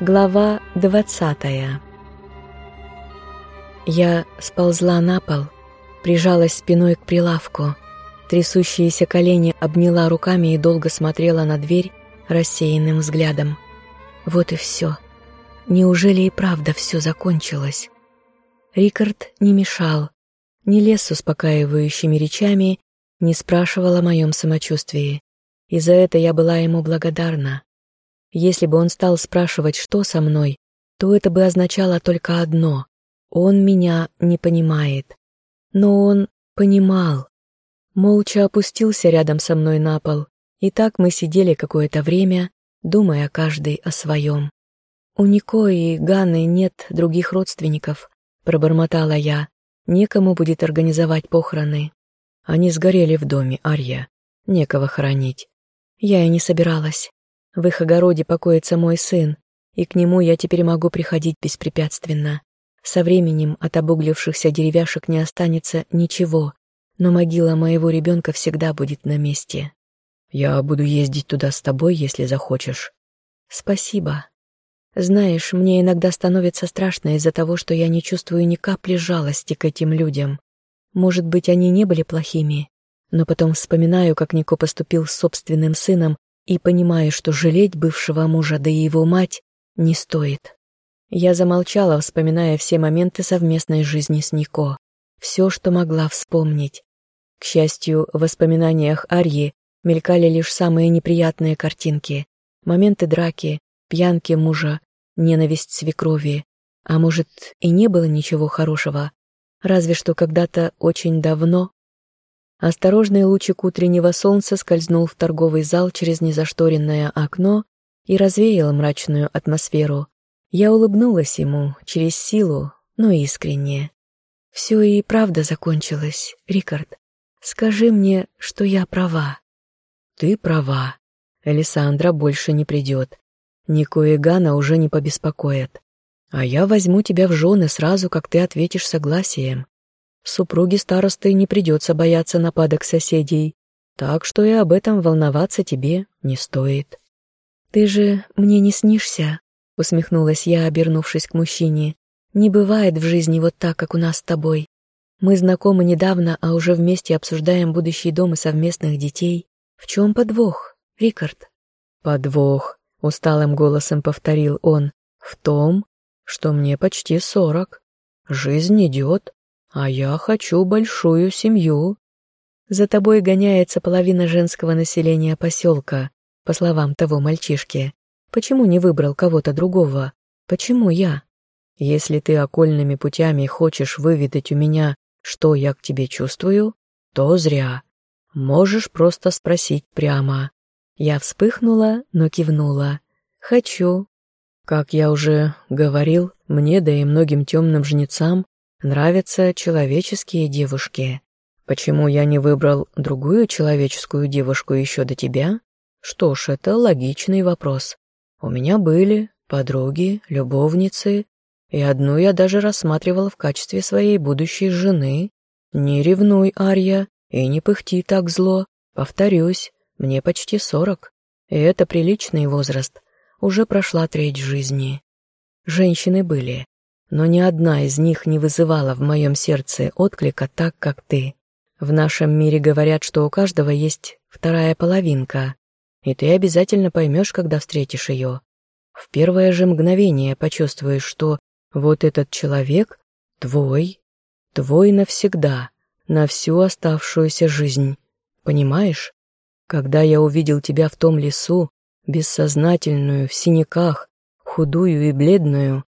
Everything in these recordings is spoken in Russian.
Глава двадцатая Я сползла на пол, прижалась спиной к прилавку, трясущиеся колени обняла руками и долго смотрела на дверь рассеянным взглядом. Вот и все. Неужели и правда все закончилось? Рикард не мешал, не лез с успокаивающими речами, не спрашивал о моем самочувствии. И за это я была ему благодарна. Если бы он стал спрашивать, что со мной, то это бы означало только одно — он меня не понимает. Но он понимал. Молча опустился рядом со мной на пол, и так мы сидели какое-то время, думая каждый о своем. «У Нико и Ганны нет других родственников», — пробормотала я. «Некому будет организовать похороны». Они сгорели в доме, Арья. Некого хоронить. Я и не собиралась. В их огороде покоится мой сын, и к нему я теперь могу приходить беспрепятственно. Со временем от обуглившихся деревяшек не останется ничего, но могила моего ребенка всегда будет на месте. Я буду ездить туда с тобой, если захочешь. Спасибо. Знаешь, мне иногда становится страшно из-за того, что я не чувствую ни капли жалости к этим людям. Может быть, они не были плохими, но потом вспоминаю, как Нико поступил с собственным сыном и понимаю, что жалеть бывшего мужа, да и его мать, не стоит. Я замолчала, вспоминая все моменты совместной жизни с Нико, все, что могла вспомнить. К счастью, в воспоминаниях Арьи мелькали лишь самые неприятные картинки, моменты драки, пьянки мужа, ненависть свекрови, а может, и не было ничего хорошего, разве что когда-то очень давно Осторожный лучик утреннего солнца скользнул в торговый зал через незашторенное окно и развеял мрачную атмосферу. Я улыбнулась ему через силу, но искренне. Все и правда закончилось, Рикард. Скажи мне, что я права. Ты права. Элисандра больше не придет. Нико и Гана уже не побеспокоят. А я возьму тебя в жены сразу, как ты ответишь согласием. Супруге старосты не придется бояться нападок соседей, так что и об этом волноваться тебе не стоит. «Ты же мне не снишься?» — усмехнулась я, обернувшись к мужчине. «Не бывает в жизни вот так, как у нас с тобой. Мы знакомы недавно, а уже вместе обсуждаем будущий дом и совместных детей. В чем подвох, Рикард?» «Подвох», — усталым голосом повторил он, — «в том, что мне почти сорок. Жизнь идет, а я хочу большую семью. За тобой гоняется половина женского населения поселка, по словам того мальчишки. Почему не выбрал кого-то другого? Почему я? Если ты окольными путями хочешь выведать у меня, что я к тебе чувствую, то зря. Можешь просто спросить прямо. Я вспыхнула, но кивнула. Хочу. Как я уже говорил, мне, да и многим темным жнецам, Нравятся человеческие девушки. Почему я не выбрал другую человеческую девушку еще до тебя? Что ж, это логичный вопрос. У меня были подруги, любовницы, и одну я даже рассматривал в качестве своей будущей жены. Не ревнуй, Арья, и не пыхти так зло. Повторюсь, мне почти сорок, и это приличный возраст. Уже прошла треть жизни. Женщины были, но ни одна из них не вызывала в моем сердце отклика так, как ты. В нашем мире говорят, что у каждого есть вторая половинка, и ты обязательно поймешь, когда встретишь ее. В первое же мгновение почувствуешь, что вот этот человек твой, твой навсегда, на всю оставшуюся жизнь. Понимаешь? Когда я увидел тебя в том лесу, бессознательную, в синяках, худую и бледную,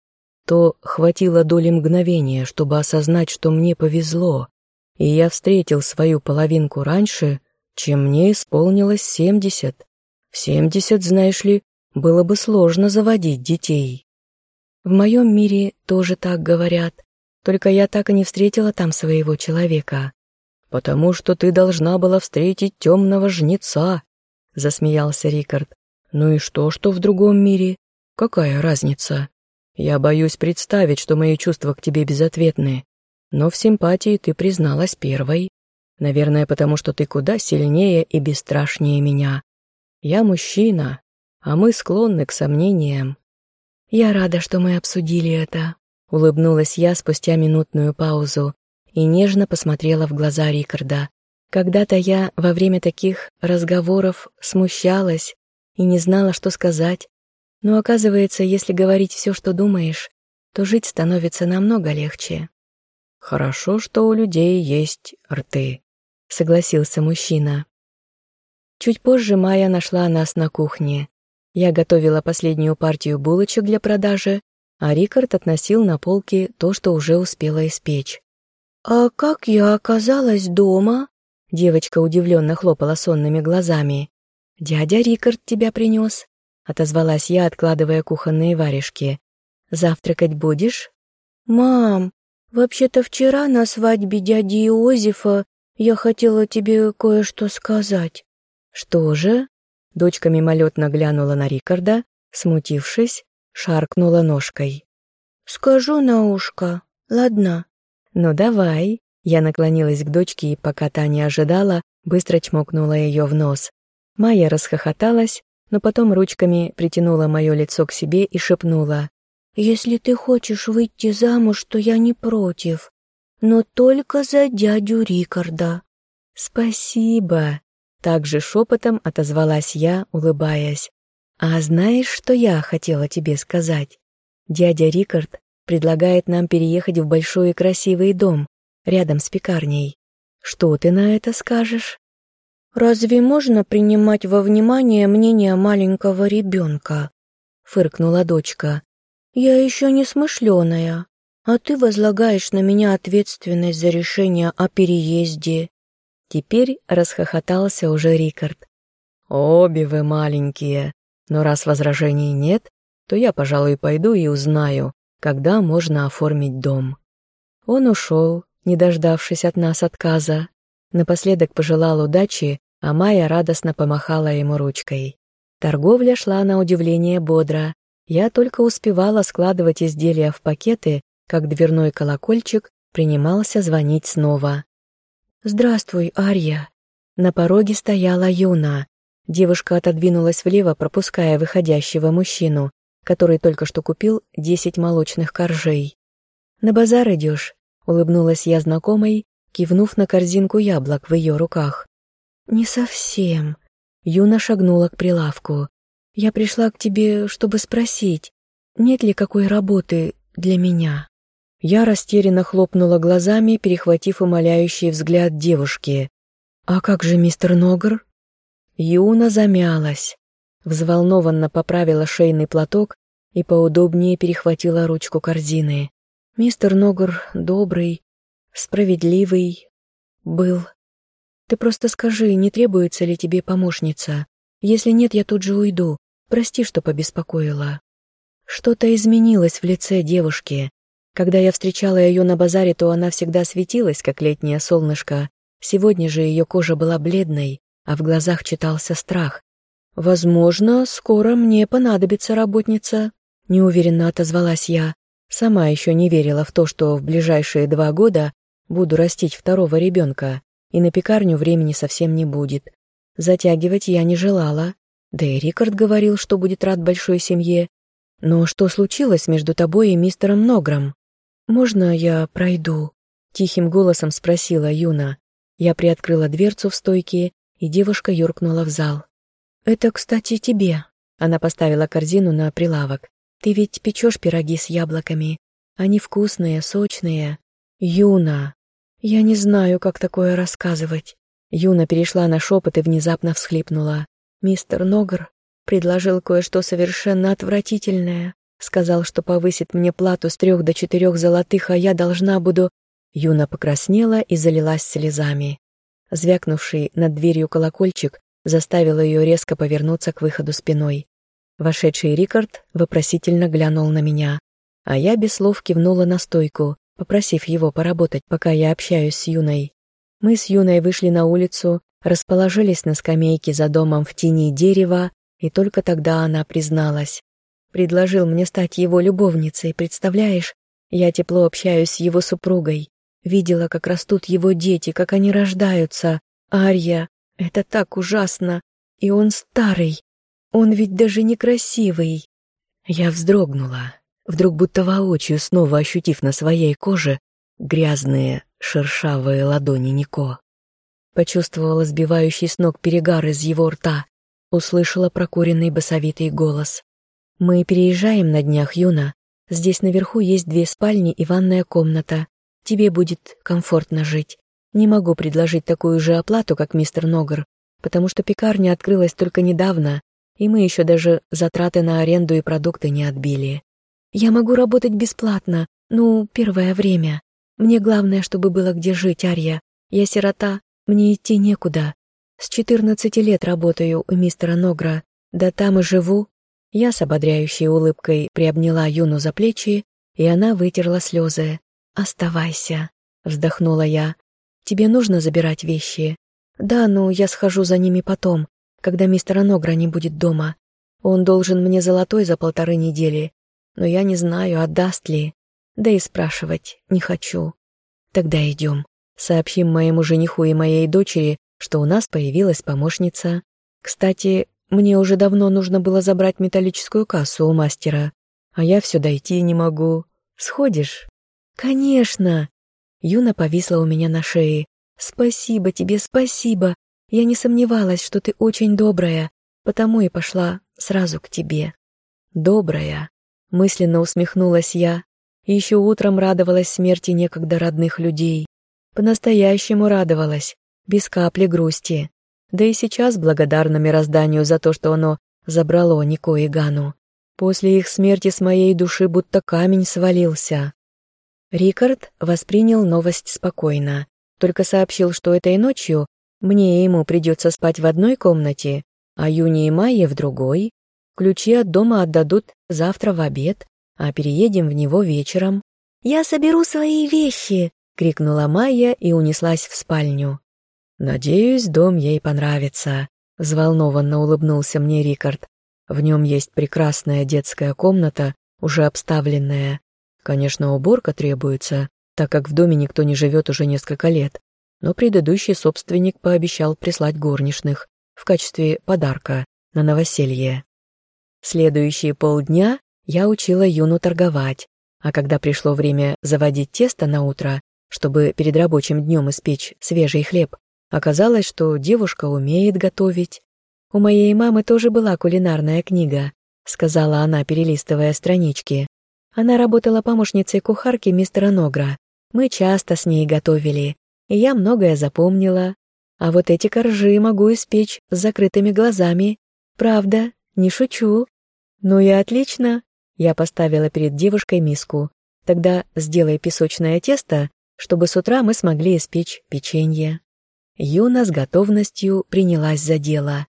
то хватило доли мгновения, чтобы осознать, что мне повезло, и я встретил свою половинку раньше, чем мне исполнилось семьдесят. В семьдесят, знаешь ли, было бы сложно заводить детей. В моем мире тоже так говорят, только я так и не встретила там своего человека. «Потому что ты должна была встретить темного жнеца», — засмеялся Рикард. «Ну и что, что в другом мире? Какая разница?» Я боюсь представить, что мои чувства к тебе безответны, но в симпатии ты призналась первой. Наверное, потому что ты куда сильнее и бесстрашнее меня. Я мужчина, а мы склонны к сомнениям. Я рада, что мы обсудили это», — улыбнулась я спустя минутную паузу и нежно посмотрела в глаза Рикарда. Когда-то я во время таких разговоров смущалась и не знала, что сказать, но оказывается, если говорить все, что думаешь, то жить становится намного легче. «Хорошо, что у людей есть рты», — согласился мужчина. Чуть позже Майя нашла нас на кухне. Я готовила последнюю партию булочек для продажи, а Рикард относил на полки то, что уже успела испечь. «А как я оказалась дома?» Девочка удивленно хлопала сонными глазами. «Дядя Рикард тебя принес», — отозвалась я, откладывая кухонные варежки. «Завтракать будешь?» «Мам, вообще-то вчера на свадьбе дяди Иозефа я хотела тебе кое-что сказать». «Что же?» Дочка мимолетно глянула на Рикарда, смутившись, шаркнула ножкой. «Скажу на ушко, ладно?» «Ну давай». Я наклонилась к дочке и, пока та не ожидала, быстро чмокнула ее в нос. Майя расхохоталась, но потом ручками притянула мое лицо к себе и шепнула. «Если ты хочешь выйти замуж, то я не против, но только за дядю Рикарда». «Спасибо», также шепотом отозвалась я, улыбаясь. «А знаешь, что я хотела тебе сказать? Дядя Рикард предлагает нам переехать в большой и красивый дом, рядом с пекарней. Что ты на это скажешь?» «Разве можно принимать во внимание мнение маленького ребенка?» — фыркнула дочка. «Я еще не смышленая, а ты возлагаешь на меня ответственность за решение о переезде. Теперь расхохотался уже Рикард. «Обе вы маленькие, но раз возражений нет, то я, пожалуй, пойду и узнаю, когда можно оформить дом». Он ушел, не дождавшись от нас отказа. Напоследок пожелал удачи, а Майя радостно помахала ему ручкой. Торговля шла на удивление бодро. Я только успевала складывать изделия в пакеты, как дверной колокольчик принимался звонить снова. «Здравствуй, Арья!» На пороге стояла Юна. Девушка отодвинулась влево, пропуская выходящего мужчину, который только что купил десять молочных коржей. «На базар идешь?» — улыбнулась я знакомой, кивнув на корзинку яблок в ее руках. «Не совсем». Юна шагнула к прилавку. «Я пришла к тебе, чтобы спросить, нет ли какой работы для меня?» Я растерянно хлопнула глазами, перехватив умоляющий взгляд девушки. «А как же мистер Ногр?» Юна замялась, взволнованно поправила шейный платок и поудобнее перехватила ручку корзины. «Мистер Ногр добрый, справедливый был. Ты просто скажи, не требуется ли тебе помощница? Если нет, я тут же уйду. Прости, что побеспокоила». Что-то изменилось в лице девушки. Когда я встречала ее на базаре, то она всегда светилась, как летнее солнышко. Сегодня же ее кожа была бледной, а в глазах читался страх. «Возможно, скоро мне понадобится работница», — неуверенно отозвалась я. Сама еще не верила в то, что в ближайшие два года буду растить второго ребенка, и на пекарню времени совсем не будет. Затягивать я не желала. Да и Рикард говорил, что будет рад большой семье. Но что случилось между тобой и мистером Ногром? «Можно я пройду?» — тихим голосом спросила Юна. Я приоткрыла дверцу в стойке, и девушка юркнула в зал. «Это, кстати, тебе». Она поставила корзину на прилавок. «Ты ведь печешь пироги с яблоками. Они вкусные, сочные. Юна!» «Я не знаю, как такое рассказывать». Юна перешла на шепот и внезапно всхлипнула. «Мистер Ногр предложил кое-что совершенно отвратительное. Сказал, что повысит мне плату с трех до четырех золотых, а я должна буду...» Юна покраснела и залилась слезами. Звякнувший над дверью колокольчик заставил ее резко повернуться к выходу спиной. Вошедший Рикард вопросительно глянул на меня, а я без слов кивнула на стойку, попросив его поработать, пока я общаюсь с Юной. Мы с Юной вышли на улицу, расположились на скамейке за домом в тени дерева, и только тогда она призналась. Предложил мне стать его любовницей, представляешь? Я тепло общаюсь с его супругой. Видела, как растут его дети, как они рождаются. Арья, это так ужасно. И он старый. Он ведь даже некрасивый. Я вздрогнула, вдруг будто воочию снова ощутив на своей коже грязные шершавые ладони Нико. Почувствовала сбивающий с ног перегар из его рта, услышала прокуренный басовитый голос. «Мы переезжаем на днях, Юна. Здесь наверху есть две спальни и ванная комната. Тебе будет комфортно жить. Не могу предложить такую же оплату, как мистер Ногр, потому что пекарня открылась только недавно, и мы еще даже затраты на аренду и продукты не отбили. Я могу работать бесплатно, ну, первое время. Мне главное, чтобы было где жить, Арья. Я сирота, мне идти некуда. С 14 лет работаю у мистера Ногра, да там и живу. Я с ободряющей улыбкой приобняла Юну за плечи, и она вытерла слезы. «Оставайся», — вздохнула я. «Тебе нужно забирать вещи?» «Да, ну, я схожу за ними потом, когда мистера Ногра не будет дома. Он должен мне золотой за полторы недели, но я не знаю, отдаст ли. Да и спрашивать не хочу. Тогда идем. Сообщим моему жениху и моей дочери, что у нас появилась помощница. Кстати, мне уже давно нужно было забрать металлическую кассу у мастера, а я все дойти не могу. Сходишь? Конечно. Юна повисла у меня на шее. Спасибо тебе, спасибо. Я не сомневалась, что ты очень добрая, потому и пошла сразу к тебе. Добрая. Мысленно усмехнулась я. Еще утром радовалась смерти некогда родных людей. По-настоящему радовалась, без капли грусти. Да и сейчас благодарна мирозданию за то, что оно забрало Нико и Гану. После их смерти с моей души будто камень свалился. Рикард воспринял новость спокойно, только сообщил, что этой ночью мне и ему придется спать в одной комнате, а Юни и Майе в другой. Ключи от дома отдадут завтра в обед, а переедем в него вечером. «Я соберу свои вещи!» — крикнула Майя и унеслась в спальню. «Надеюсь, дом ей понравится», — взволнованно улыбнулся мне Рикард. «В нем есть прекрасная детская комната, уже обставленная. Конечно, уборка требуется, так как в доме никто не живет уже несколько лет, но предыдущий собственник пообещал прислать горничных в качестве подарка на новоселье. Следующие полдня я учила Юну торговать, а когда пришло время заводить тесто на утро, чтобы перед рабочим днем испечь свежий хлеб, Оказалось, что девушка умеет готовить. «У моей мамы тоже была кулинарная книга», — сказала она, перелистывая странички. Она работала помощницей кухарки мистера Ногра. Мы часто с ней готовили, и я многое запомнила. А вот эти коржи могу испечь с закрытыми глазами. Правда, не шучу. Ну и отлично. Я поставила перед девушкой миску. Тогда сделай песочное тесто, чтобы с утра мы смогли испечь печенье. Юна с готовностью принялась за дело.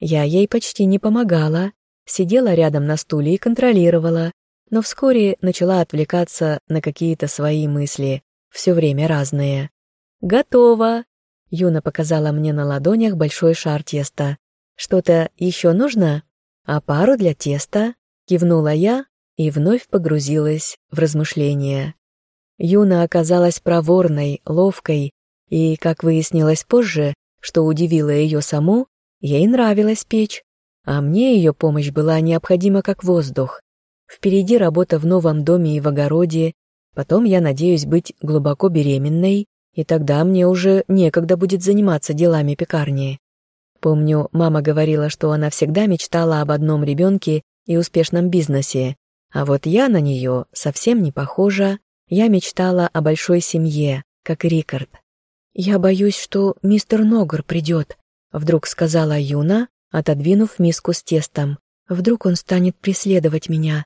Я ей почти не помогала, сидела рядом на стуле и контролировала, но вскоре начала отвлекаться на какие-то свои мысли, все время разные. «Готово!» Юна показала мне на ладонях большой шар теста. «Что-то еще нужно? А пару для теста?» Кивнула я и вновь погрузилась в размышления. Юна оказалась проворной, ловкой и, как выяснилось позже, что удивило ее саму, ей нравилось печь, а мне ее помощь была необходима как воздух. Впереди работа в новом доме и в огороде, потом я надеюсь быть глубоко беременной, и тогда мне уже некогда будет заниматься делами пекарни. Помню, мама говорила, что она всегда мечтала об одном ребенке и успешном бизнесе, а вот я на нее совсем не похожа, я мечтала о большой семье, как Рикард. «Я боюсь, что мистер Ногр придет», — вдруг сказала Юна, отодвинув миску с тестом. «Вдруг он станет преследовать меня.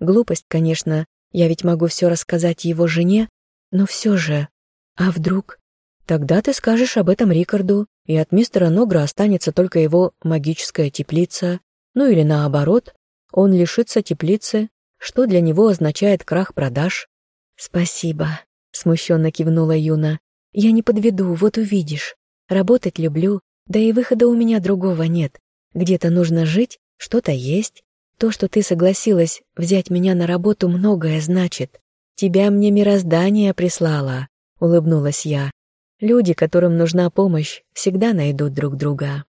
Глупость, конечно, я ведь могу все рассказать его жене, но все же. А вдруг? Тогда ты скажешь об этом Рикарду, и от мистера Ногра останется только его магическая теплица. Ну или наоборот, он лишится теплицы, что для него означает крах продаж». «Спасибо», — смущенно кивнула Юна. Я не подведу, вот увидишь. Работать люблю, да и выхода у меня другого нет. Где-то нужно жить, что-то есть. То, что ты согласилась взять меня на работу, многое значит. Тебя мне мироздание прислало, улыбнулась я. Люди, которым нужна помощь, всегда найдут друг друга.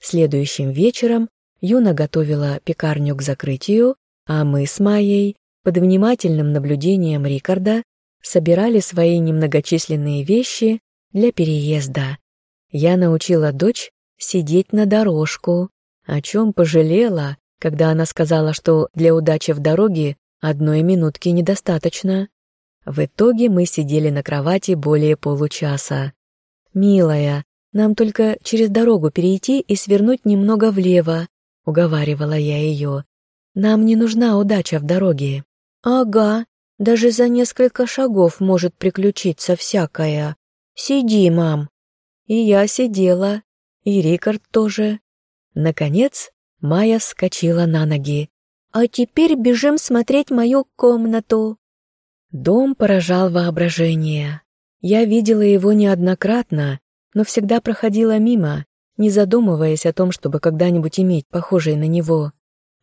Следующим вечером Юна готовила пекарню к закрытию, а мы с Майей под внимательным наблюдением Рикарда собирали свои немногочисленные вещи для переезда. Я научила дочь сидеть на дорожку, о чем пожалела, когда она сказала, что для удачи в дороге одной минутки недостаточно. В итоге мы сидели на кровати более получаса. «Милая, нам только через дорогу перейти и свернуть немного влево», — уговаривала я ее. «Нам не нужна удача в дороге». «Ага, даже за несколько шагов может приключиться всякое. Сиди, мам». И я сидела, и Рикард тоже. Наконец, Майя вскочила на ноги. «А теперь бежим смотреть мою комнату». Дом поражал воображение. Я видела его неоднократно, но всегда проходила мимо, не задумываясь о том, чтобы когда-нибудь иметь похожее на него.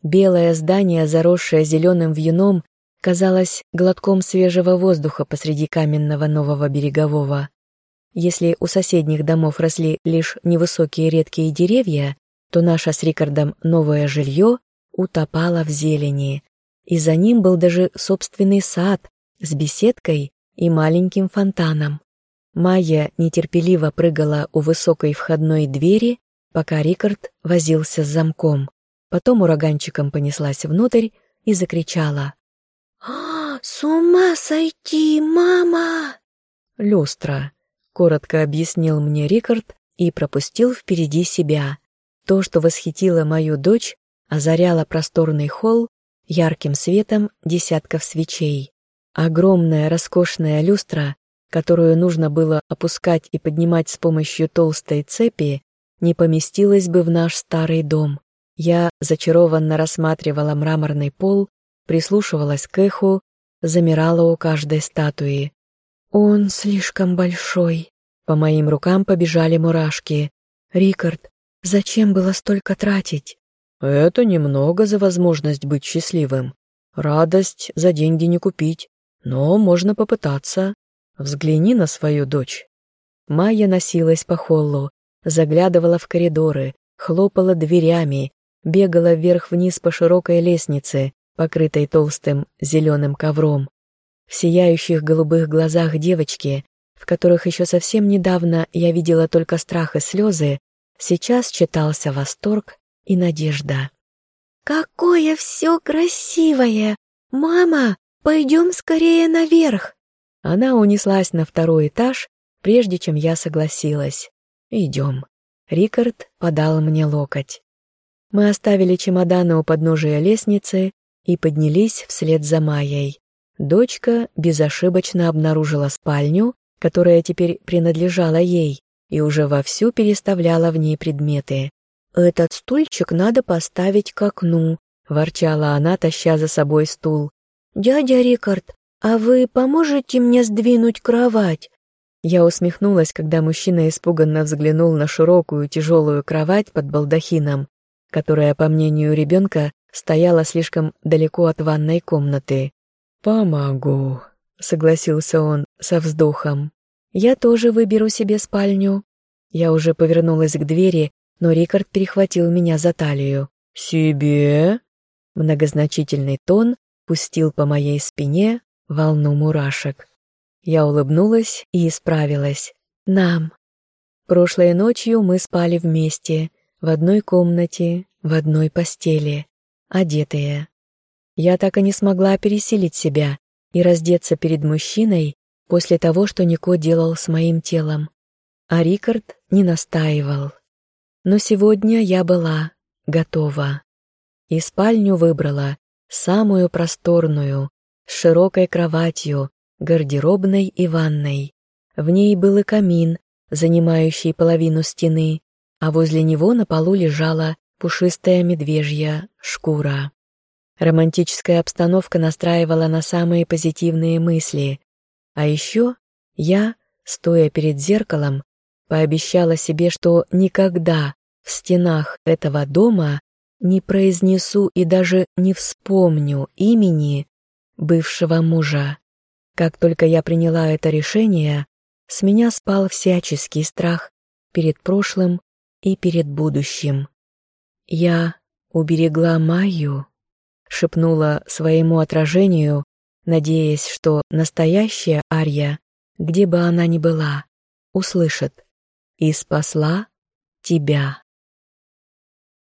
Белое здание, заросшее зеленым вьюном, казалось глотком свежего воздуха посреди каменного нового берегового. Если у соседних домов росли лишь невысокие редкие деревья, то наше с Рикардом новое жилье утопало в зелени, и за ним был даже собственный сад, с беседкой и маленьким фонтаном. Майя нетерпеливо прыгала у высокой входной двери, пока Рикард возился с замком. Потом ураганчиком понеслась внутрь и закричала. «А, «С ума сойти, мама!» «Люстра», — коротко объяснил мне Рикард и пропустил впереди себя. То, что восхитило мою дочь, озаряло просторный холл ярким светом десятков свечей. Огромная роскошная люстра, которую нужно было опускать и поднимать с помощью толстой цепи, не поместилась бы в наш старый дом. Я зачарованно рассматривала мраморный пол, прислушивалась к эху, замирала у каждой статуи. «Он слишком большой». По моим рукам побежали мурашки. «Рикард, зачем было столько тратить?» «Это немного за возможность быть счастливым. Радость за деньги не купить. Но можно попытаться. Взгляни на свою дочь. Майя носилась по холлу, заглядывала в коридоры, хлопала дверями, бегала вверх-вниз по широкой лестнице, покрытой толстым зеленым ковром. В сияющих голубых глазах девочки, в которых еще совсем недавно я видела только страх и слезы, сейчас читался восторг и надежда. «Какое все красивое! Мама, «Пойдем скорее наверх!» Она унеслась на второй этаж, прежде чем я согласилась. «Идем». Рикард подал мне локоть. Мы оставили чемоданы у подножия лестницы и поднялись вслед за Майей. Дочка безошибочно обнаружила спальню, которая теперь принадлежала ей, и уже вовсю переставляла в ней предметы. «Этот стульчик надо поставить к окну», — ворчала она, таща за собой стул. «Дядя Рикард, а вы поможете мне сдвинуть кровать?» Я усмехнулась, когда мужчина испуганно взглянул на широкую тяжелую кровать под балдахином, которая, по мнению ребенка, стояла слишком далеко от ванной комнаты. «Помогу», — согласился он со вздохом. «Я тоже выберу себе спальню». Я уже повернулась к двери, но Рикард перехватил меня за талию. «Себе?» Многозначительный тон пустил по моей спине волну мурашек. Я улыбнулась и исправилась. «Нам». Прошлой ночью мы спали вместе, в одной комнате, в одной постели, одетые. Я так и не смогла переселить себя и раздеться перед мужчиной после того, что Нико делал с моим телом. А Рикард не настаивал. Но сегодня я была готова. И спальню выбрала самую просторную, с широкой кроватью, гардеробной и ванной. В ней был и камин, занимающий половину стены, а возле него на полу лежала пушистая медвежья шкура. Романтическая обстановка настраивала на самые позитивные мысли. А еще я, стоя перед зеркалом, пообещала себе, что никогда в стенах этого дома не произнесу и даже не вспомню имени бывшего мужа. Как только я приняла это решение, с меня спал всяческий страх перед прошлым и перед будущим. Я уберегла Майю шепнула своему отражению, надеясь, что настоящая Арья, где бы она ни была, услышит «И спасла тебя».